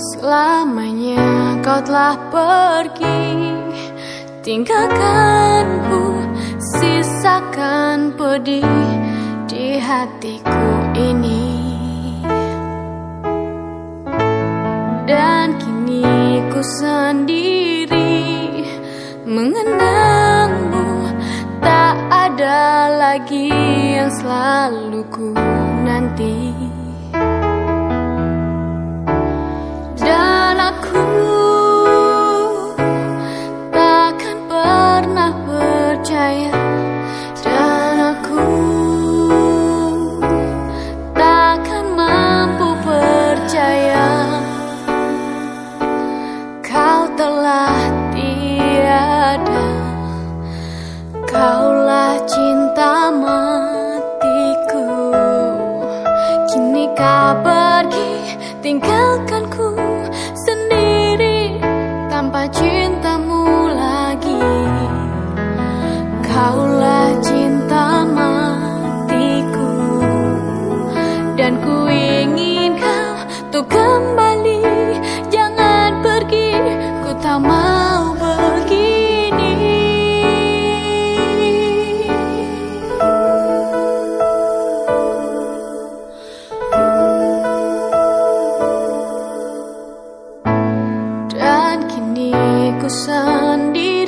Selamanya kau telah pergi. Tinggalkanku Sisakan pedih di hatiku ini. Dan kini ku sendiri. Mengenangmu Tak ada lagi yang selalu ku nanti tinggalkanku sendiri Tanpa cintamu lagi. Kaulah ku sendiri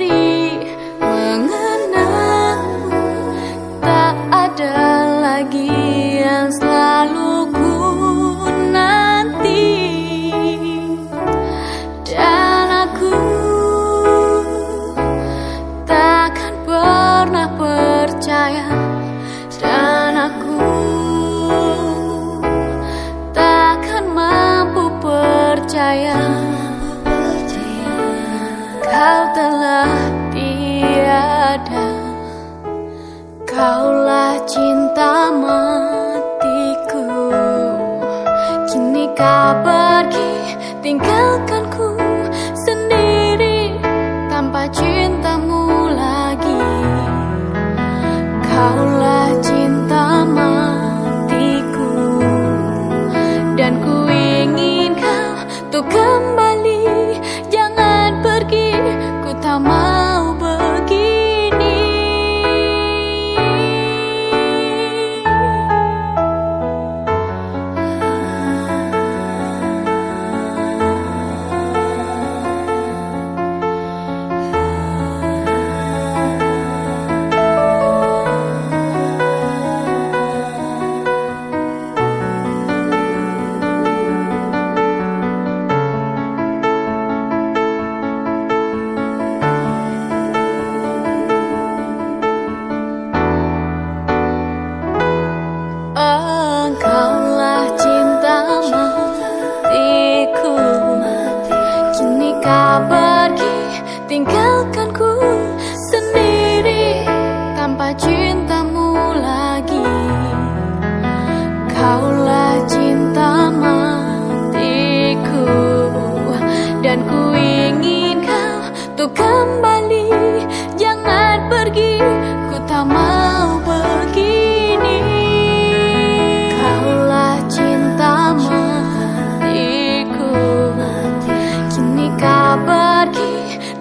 Kau pergi tinggalkanku sendiri Tanpa cintamu lagi. Kaulah cinta matiku Dan ku ingin kau kembali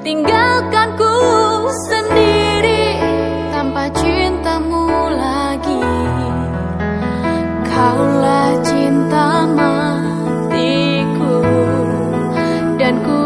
tinggalkanku sendiri tanpa cintamu lagi. Kaulah cinta matiku dan ku